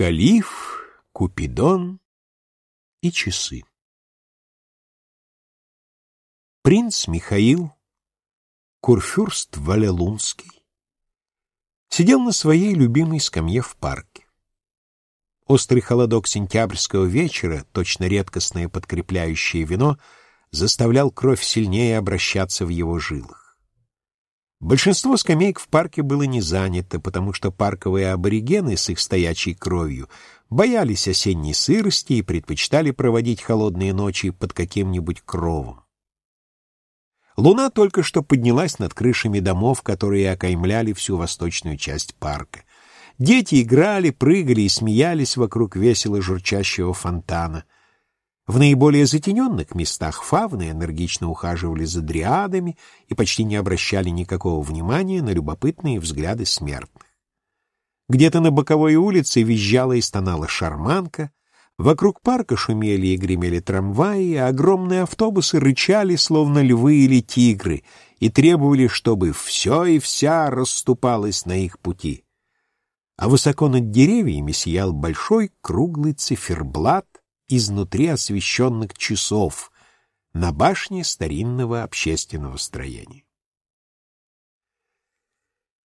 Калиф, Купидон и часы. Принц Михаил, курфюрст Валелунский, сидел на своей любимой скамье в парке. Острый холодок сентябрьского вечера, точно редкостное подкрепляющее вино, заставлял кровь сильнее обращаться в его жилах. Большинство скамеек в парке было не занято, потому что парковые аборигены с их стоячей кровью боялись осенней сырости и предпочитали проводить холодные ночи под каким-нибудь кровом. Луна только что поднялась над крышами домов, которые окаймляли всю восточную часть парка. Дети играли, прыгали и смеялись вокруг весело журчащего фонтана — в наиболее затененных местах фавны энергично ухаживали за дриадами и почти не обращали никакого внимания на любопытные взгляды смертных. Где-то на боковой улице визжала и стонала шарманка, вокруг парка шумели и гремели трамваи, а огромные автобусы рычали, словно львы или тигры, и требовали, чтобы все и вся расступалось на их пути. А высоко над деревьями сиял большой круглый циферблат, изнутри освещенных часов на башне старинного общественного строения.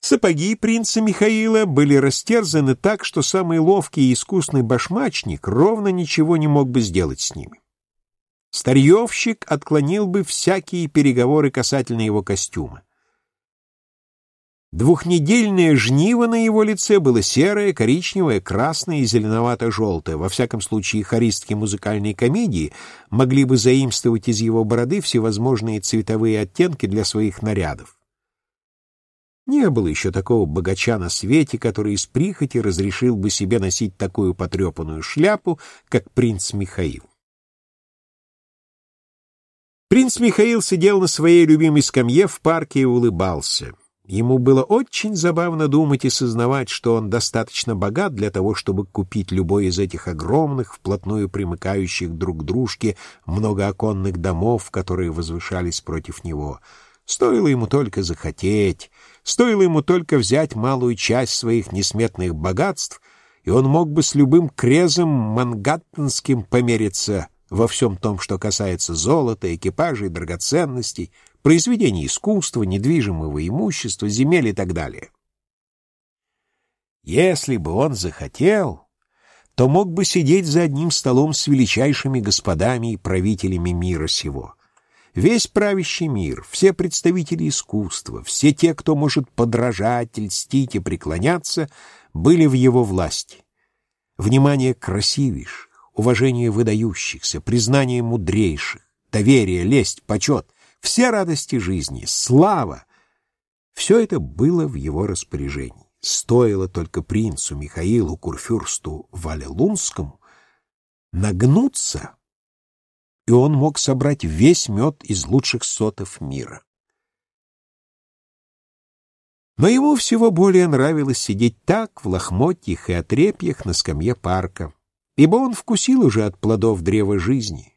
Сапоги принца Михаила были растерзаны так, что самый ловкий и искусный башмачник ровно ничего не мог бы сделать с ними. Старьевщик отклонил бы всякие переговоры касательно его костюма. Двухнедельное жниво на его лице было серое, коричневое, красное и зеленовато-желтое. Во всяком случае, хористки музыкальной комедии могли бы заимствовать из его бороды всевозможные цветовые оттенки для своих нарядов. Не было еще такого богача на свете, который из прихоти разрешил бы себе носить такую потрепанную шляпу, как принц Михаил. Принц Михаил сидел на своей любимой скамье в парке и улыбался. Ему было очень забавно думать и сознавать, что он достаточно богат для того, чтобы купить любой из этих огромных, вплотную примыкающих друг к дружке многооконных домов, которые возвышались против него. Стоило ему только захотеть, стоило ему только взять малую часть своих несметных богатств, и он мог бы с любым крезом мангаттенским помериться во всем том, что касается золота, экипажей, драгоценностей, произведений искусства, недвижимого имущества, земель и так далее. Если бы он захотел, то мог бы сидеть за одним столом с величайшими господами и правителями мира сего. Весь правящий мир, все представители искусства, все те, кто может подражать, льстить и преклоняться, были в его власти. Внимание красивейших, уважение выдающихся, признание мудрейших, доверие, лесть, почет все радости жизни, слава — все это было в его распоряжении. Стоило только принцу Михаилу Курфюрсту Валелунскому нагнуться, и он мог собрать весь мед из лучших сотов мира. Но ему всего более нравилось сидеть так, в лохмотьях и отрепьях на скамье парка, ибо он вкусил уже от плодов древа жизни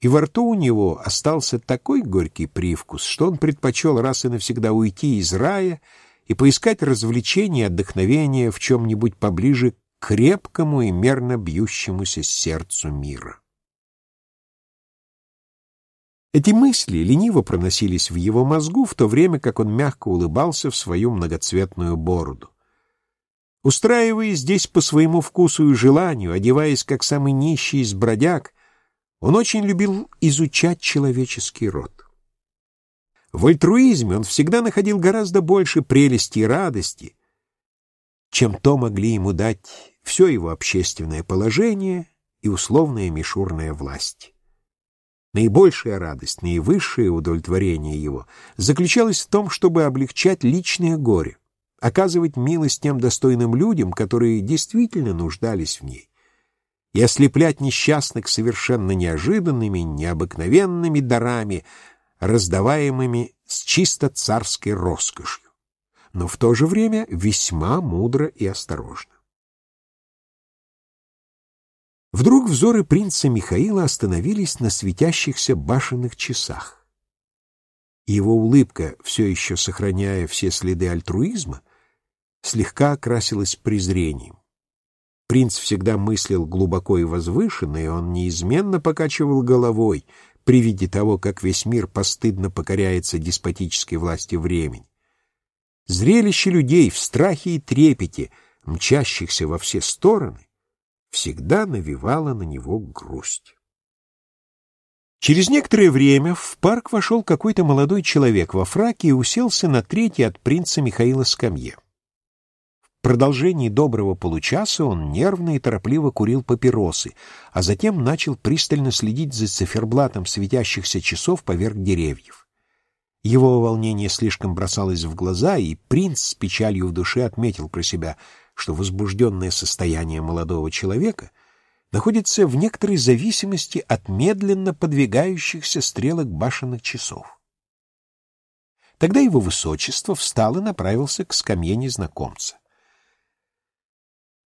и во рту у него остался такой горький привкус, что он предпочел раз и навсегда уйти из рая и поискать развлечения и отдохновения в чем-нибудь поближе к крепкому и мерно бьющемуся сердцу мира. Эти мысли лениво проносились в его мозгу, в то время как он мягко улыбался в свою многоцветную бороду. Устраиваясь здесь по своему вкусу и желанию, одеваясь как самый нищий из бродяг, он очень любил изучать человеческий род. В альтруизме он всегда находил гораздо больше прелести и радости, чем то могли ему дать все его общественное положение и условная мишурная власть. Наибольшая радость, наивысшее удовлетворение его заключалось в том, чтобы облегчать личное горе, оказывать милость тем достойным людям, которые действительно нуждались в ней и ослеплять несчастных совершенно неожиданными, необыкновенными дарами, раздаваемыми с чисто царской роскошью, но в то же время весьма мудро и осторожно. Вдруг взоры принца Михаила остановились на светящихся башенных часах. Его улыбка, все еще сохраняя все следы альтруизма, слегка окрасилась презрением. Принц всегда мыслил глубоко и возвышенно, и он неизменно покачивал головой при виде того, как весь мир постыдно покоряется деспотической власти времени. Зрелище людей в страхе и трепете, мчащихся во все стороны, всегда навевало на него грусть. Через некоторое время в парк вошел какой-то молодой человек во фраке и уселся на третий от принца Михаила скамье. Продолжении доброго получаса он нервно и торопливо курил папиросы, а затем начал пристально следить за циферблатом светящихся часов поверх деревьев. Его волнение слишком бросалось в глаза, и принц с печалью в душе отметил про себя, что возбужденное состояние молодого человека находится в некоторой зависимости от медленно подвигающихся стрелок башенных часов. Тогда его высочество встал и направился к скамье незнакомца.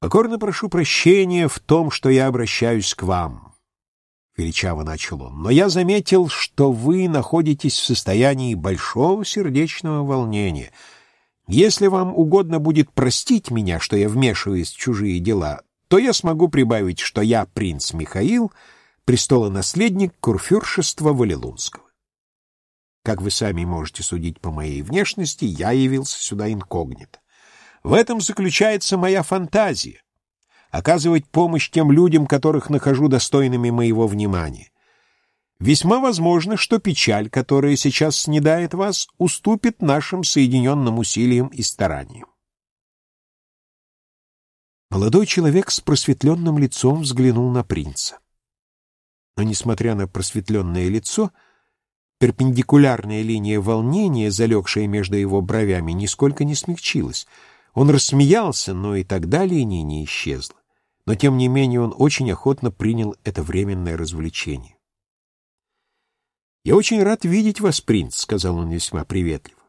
«Покорно прошу прощения в том, что я обращаюсь к вам», — величаво начал он, «но я заметил, что вы находитесь в состоянии большого сердечного волнения. Если вам угодно будет простить меня, что я вмешиваюсь в чужие дела, то я смогу прибавить, что я принц Михаил, престолонаследник курфюршества Валилунского. Как вы сами можете судить по моей внешности, я явился сюда инкогнито. В этом заключается моя фантазия — оказывать помощь тем людям, которых нахожу достойными моего внимания. Весьма возможно, что печаль, которая сейчас снедает вас, уступит нашим соединенным усилиям и стараниям. Молодой человек с просветленным лицом взглянул на принца. Но, несмотря на просветленное лицо, перпендикулярная линия волнения, залегшая между его бровями, нисколько не смягчилась. Он рассмеялся, но и тогда линия не исчезла. Но, тем не менее, он очень охотно принял это временное развлечение. «Я очень рад видеть вас, принц», — сказал он весьма приветливо.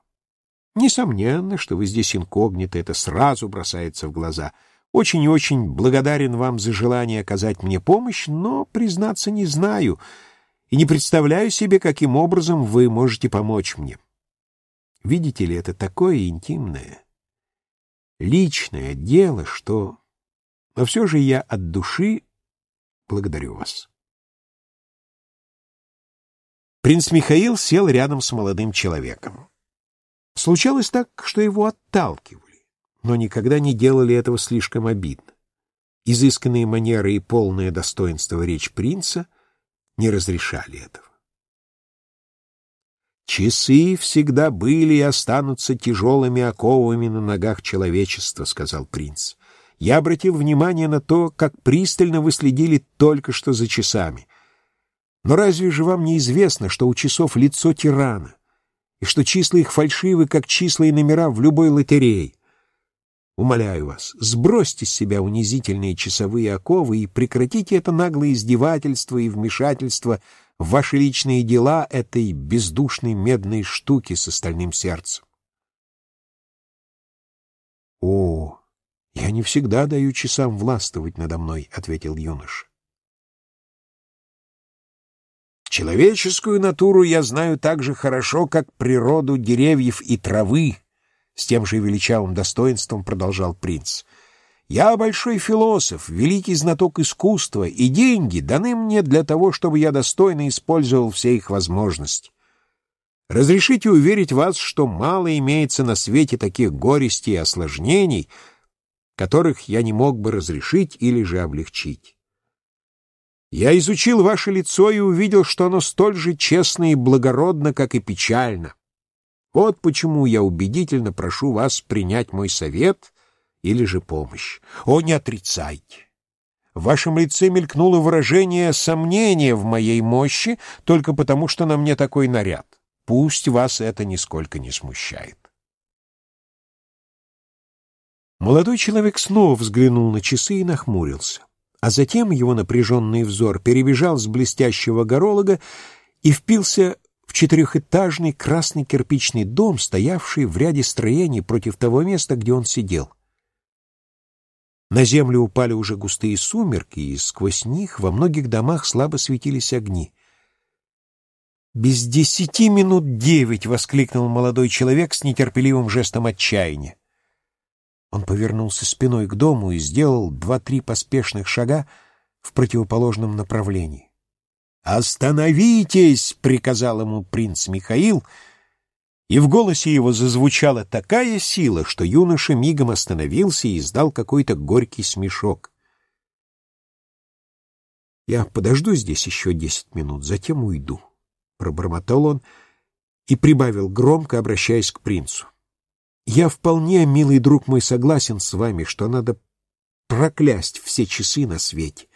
«Несомненно, что вы здесь инкогнито, это сразу бросается в глаза». Очень и очень благодарен вам за желание оказать мне помощь, но, признаться, не знаю и не представляю себе, каким образом вы можете помочь мне. Видите ли, это такое интимное, личное дело, что... Но все же я от души благодарю вас. Принц Михаил сел рядом с молодым человеком. Случалось так, что его отталкивали но никогда не делали этого слишком обидно. Изысканные манеры и полное достоинство речь принца не разрешали этого. «Часы всегда были и останутся тяжелыми оковами на ногах человечества», — сказал принц. «Я обратил внимание на то, как пристально вы следили только что за часами. Но разве же вам не известно, что у часов лицо тирана, и что числа их фальшивы, как числа и номера в любой лотерее? Умоляю вас, сбросьте с себя унизительные часовые оковы и прекратите это наглое издевательство и вмешательство в ваши личные дела этой бездушной медной штуки с остальным сердцем. — О, я не всегда даю часам властвовать надо мной, — ответил юноша. Человеческую натуру я знаю так же хорошо, как природу деревьев и травы, с тем же величавым достоинством продолжал принц. «Я большой философ, великий знаток искусства, и деньги даны мне для того, чтобы я достойно использовал все их возможности. Разрешите уверить вас, что мало имеется на свете таких горестей и осложнений, которых я не мог бы разрешить или же облегчить. Я изучил ваше лицо и увидел, что оно столь же честно и благородно, как и печально. Вот почему я убедительно прошу вас принять мой совет или же помощь. О, не отрицайте! В вашем лице мелькнуло выражение сомнения в моей мощи только потому, что на мне такой наряд. Пусть вас это нисколько не смущает. Молодой человек снова взглянул на часы и нахмурился, а затем его напряженный взор перебежал с блестящего горолога и впился четырехэтажный красный кирпичный дом, стоявший в ряде строений против того места, где он сидел. На землю упали уже густые сумерки, и сквозь них во многих домах слабо светились огни. «Без десяти минут девять!» — воскликнул молодой человек с нетерпеливым жестом отчаяния. Он повернулся спиной к дому и сделал два-три поспешных шага в противоположном направлении. «Остановитесь!» — приказал ему принц Михаил, и в голосе его зазвучала такая сила, что юноша мигом остановился и издал какой-то горький смешок. «Я подожду здесь еще десять минут, затем уйду», — пробормотал он и прибавил громко, обращаясь к принцу. «Я вполне, милый друг мой, согласен с вами, что надо проклясть все часы на свете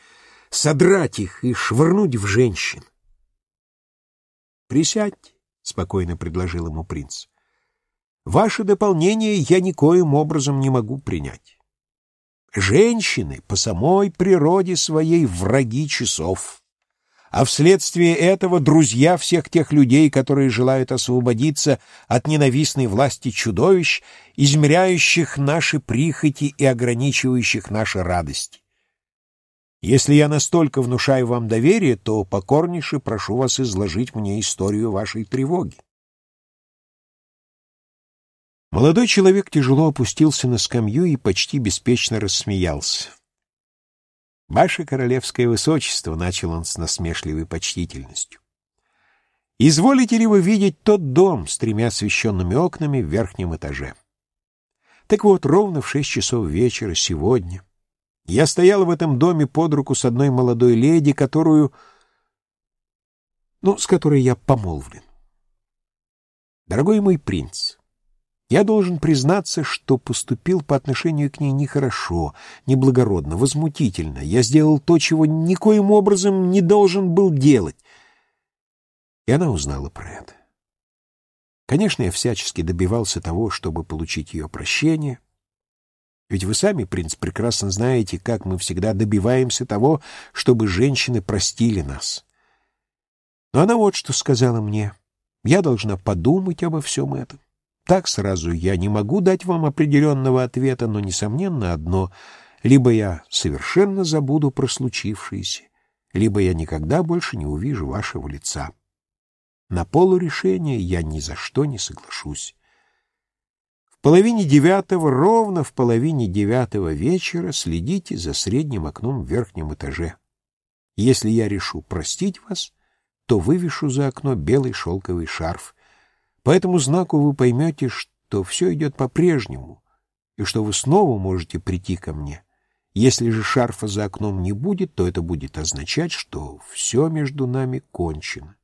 содрать их и швырнуть в женщин. «Присядьте», — спокойно предложил ему принц. «Ваше дополнение я никоим образом не могу принять. Женщины по самой природе своей враги часов, а вследствие этого друзья всех тех людей, которые желают освободиться от ненавистной власти чудовищ, измеряющих наши прихоти и ограничивающих наши радости. Если я настолько внушаю вам доверие, то покорнейше прошу вас изложить мне историю вашей тревоги. Молодой человек тяжело опустился на скамью и почти беспечно рассмеялся. «Ваше королевское высочество», — начал он с насмешливой почтительностью, — «изволите ли вы видеть тот дом с тремя освещенными окнами в верхнем этаже? Так вот, ровно в шесть часов вечера сегодня я стоял в этом доме под руку с одной молодой леди, которую... ну, с которой я помолвлен. Дорогой мой принц, я должен признаться, что поступил по отношению к ней нехорошо, неблагородно, возмутительно. Я сделал то, чего никоим образом не должен был делать. И она узнала про это. Конечно, я всячески добивался того, чтобы получить ее прощение — ведь вы сами, принц, прекрасно знаете, как мы всегда добиваемся того, чтобы женщины простили нас. Но она вот что сказала мне. Я должна подумать обо всем этом. Так сразу я не могу дать вам определенного ответа, но, несомненно, одно — либо я совершенно забуду про случившееся, либо я никогда больше не увижу вашего лица. На полурешение я ни за что не соглашусь. Половине девятого, ровно в половине девятого вечера следите за средним окном в верхнем этаже. Если я решу простить вас, то вывешу за окно белый шелковый шарф. По этому знаку вы поймете, что все идет по-прежнему, и что вы снова можете прийти ко мне. Если же шарфа за окном не будет, то это будет означать, что все между нами кончено.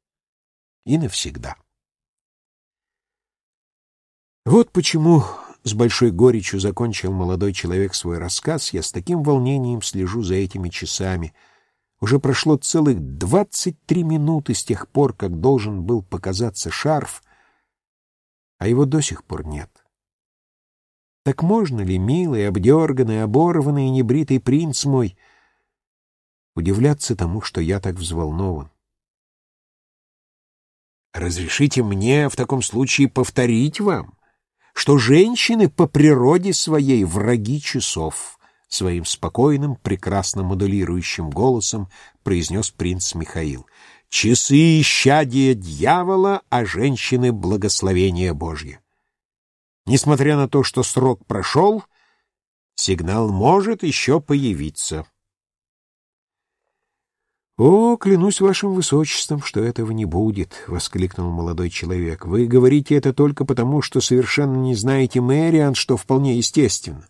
И навсегда. Вот почему с большой горечью закончил молодой человек свой рассказ. Я с таким волнением слежу за этими часами. Уже прошло целых двадцать три минуты с тех пор, как должен был показаться шарф, а его до сих пор нет. Так можно ли, милый, обдерганный, оборванный и небритый принц мой, удивляться тому, что я так взволнован? Разрешите мне в таком случае повторить вам, что женщины по природе своей враги часов, своим спокойным, прекрасно модулирующим голосом произнес принц Михаил. Часы — исчадие дьявола, а женщины — благословение Божье. Несмотря на то, что срок прошел, сигнал может еще появиться. «О, клянусь вашим высочеством, что этого не будет!» — воскликнул молодой человек. «Вы говорите это только потому, что совершенно не знаете Мэриан, что вполне естественно.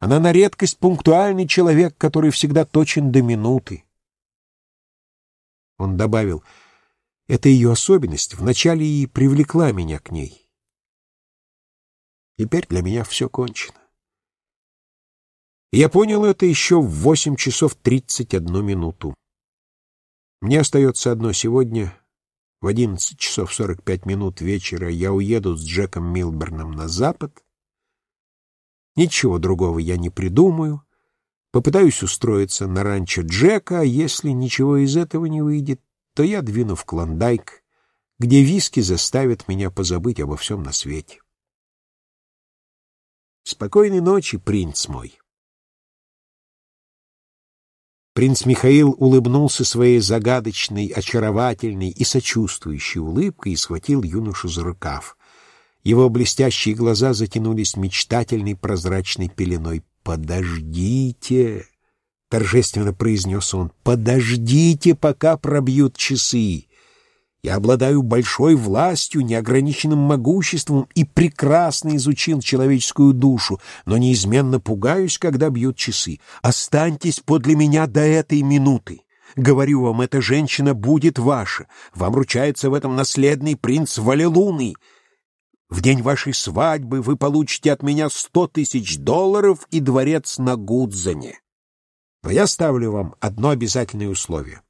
Она на редкость пунктуальный человек, который всегда точен до минуты». Он добавил, «Это ее особенность вначале и привлекла меня к ней. Теперь для меня все кончено». Я понял это еще в восемь часов тридцать одну минуту. Мне остается одно сегодня. В одиннадцать часов сорок пять минут вечера я уеду с Джеком Милберном на запад. Ничего другого я не придумаю. Попытаюсь устроиться на ранчо Джека, а если ничего из этого не выйдет, то я двину в Клондайк, где виски заставят меня позабыть обо всем на свете. Спокойной ночи, принц мой. Принц Михаил улыбнулся своей загадочной, очаровательной и сочувствующей улыбкой и схватил юношу за рукав. Его блестящие глаза затянулись мечтательной прозрачной пеленой. «Подождите!» — торжественно произнес он. «Подождите, пока пробьют часы!» Я обладаю большой властью, неограниченным могуществом и прекрасно изучил человеческую душу, но неизменно пугаюсь, когда бьют часы. Останьтесь подле меня до этой минуты. Говорю вам, эта женщина будет ваша. Вам ручается в этом наследный принц Валелуны. В день вашей свадьбы вы получите от меня сто тысяч долларов и дворец на Гудзане. Но я ставлю вам одно обязательное условие.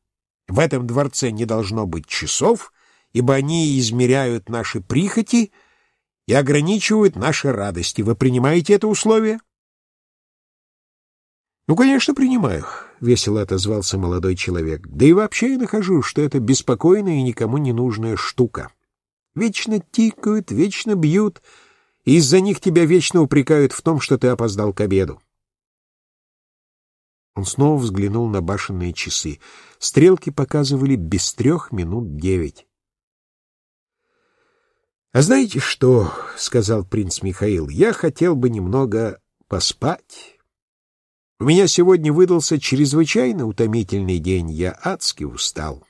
В этом дворце не должно быть часов, ибо они измеряют наши прихоти и ограничивают наши радости. Вы принимаете это условие? «Ну, конечно, принимаю», — весело отозвался молодой человек. «Да и вообще я нахожу, что это беспокойная и никому не нужная штука. Вечно тикают, вечно бьют, и из-за них тебя вечно упрекают в том, что ты опоздал к обеду. Он снова взглянул на башенные часы. Стрелки показывали без трех минут девять. «А знаете что?» — сказал принц Михаил. «Я хотел бы немного поспать. У меня сегодня выдался чрезвычайно утомительный день. Я адски устал».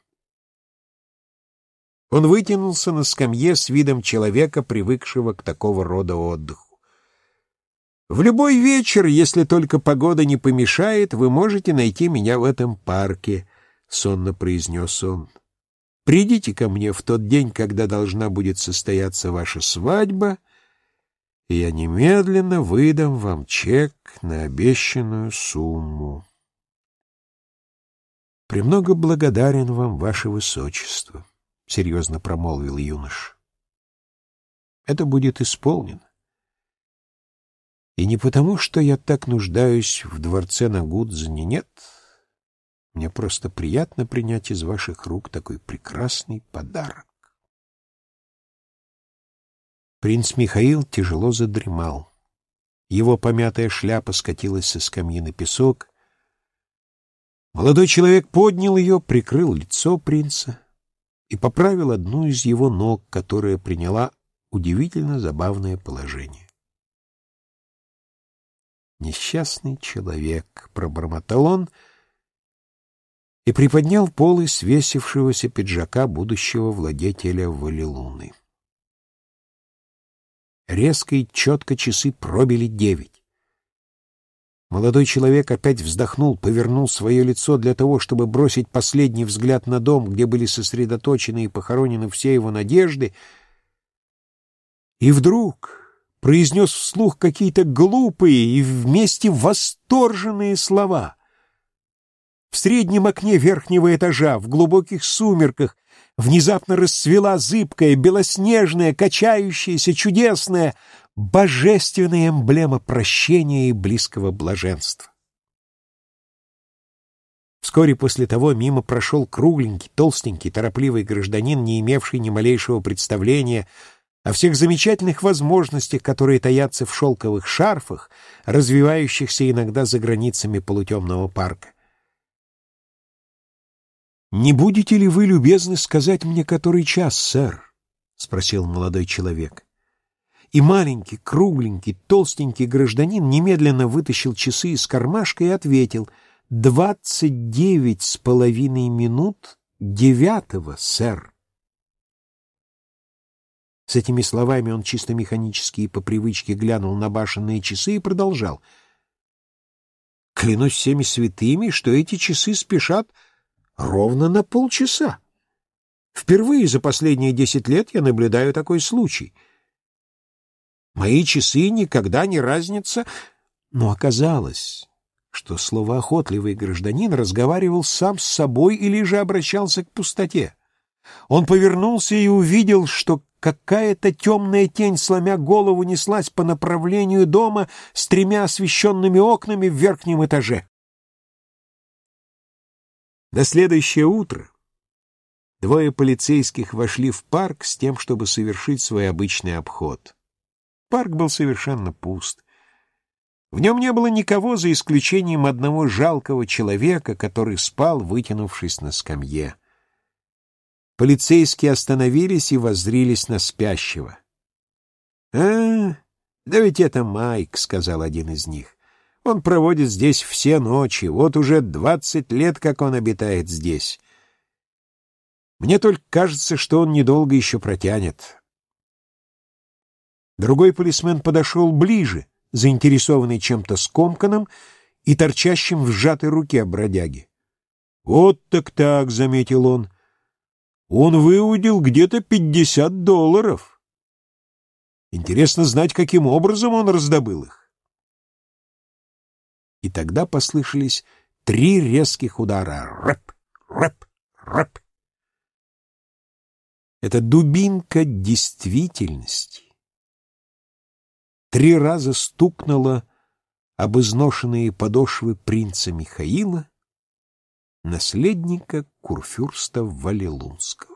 Он вытянулся на скамье с видом человека, привыкшего к такого рода отдыху. В любой вечер, если только погода не помешает, вы можете найти меня в этом парке, — сонно произнес он. Придите ко мне в тот день, когда должна будет состояться ваша свадьба, и я немедленно выдам вам чек на обещанную сумму. «Премного благодарен вам, ваше высочество», — серьезно промолвил юнош. «Это будет исполнено. И не потому, что я так нуждаюсь в дворце на Гудзене, нет. Мне просто приятно принять из ваших рук такой прекрасный подарок. Принц Михаил тяжело задремал. Его помятая шляпа скатилась со скамьи на песок. Молодой человек поднял ее, прикрыл лицо принца и поправил одну из его ног, которая приняла удивительно забавное положение. Несчастный человек, — пробормотал он и приподнял полы свесившегося пиджака будущего владетеля Валилуны. Резко и четко часы пробили девять. Молодой человек опять вздохнул, повернул свое лицо для того, чтобы бросить последний взгляд на дом, где были сосредоточены и похоронены все его надежды, и вдруг произнес вслух какие-то глупые и вместе восторженные слова. В среднем окне верхнего этажа, в глубоких сумерках, внезапно расцвела зыбкая, белоснежная, качающаяся, чудесная, божественная эмблема прощения и близкого блаженства. Вскоре после того мимо прошел кругленький, толстенький, торопливый гражданин, не имевший ни малейшего представления о всех замечательных возможностях, которые таятся в шелковых шарфах, развивающихся иногда за границами полутемного парка. «Не будете ли вы любезны сказать мне, который час, сэр?» — спросил молодой человек. И маленький, кругленький, толстенький гражданин немедленно вытащил часы из кармашка и ответил «Двадцать девять с половиной минут девятого, сэр». С этими словами он чисто механически и по привычке глянул на башенные часы и продолжал. «Клянусь всеми святыми, что эти часы спешат ровно на полчаса. Впервые за последние десять лет я наблюдаю такой случай. Мои часы никогда не разнятся, но оказалось, что словоохотливый гражданин разговаривал сам с собой или же обращался к пустоте. Он повернулся и увидел, что какая-то темная тень, сломя голову, неслась по направлению дома с тремя освещенными окнами в верхнем этаже. На следующее утро двое полицейских вошли в парк с тем, чтобы совершить свой обычный обход. Парк был совершенно пуст. В нем не было никого, за исключением одного жалкого человека, который спал, вытянувшись на скамье. Полицейские остановились и воззрились на спящего. «А, да ведь это Майк», — сказал один из них. «Он проводит здесь все ночи. Вот уже двадцать лет, как он обитает здесь. Мне только кажется, что он недолго еще протянет». Другой полисмен подошел ближе, заинтересованный чем-то скомканным и торчащим в сжатой руке бродяги. «Вот так-так», — заметил он, — «он выудил где-то пятьдесят долларов». Интересно знать, каким образом он раздобыл их. И тогда послышались три резких удара. Рэп, рэп, рэп. Это дубинка действительности три раза стукнула об изношенные подошвы принца Михаила, наследника Курфюрста Валилунского.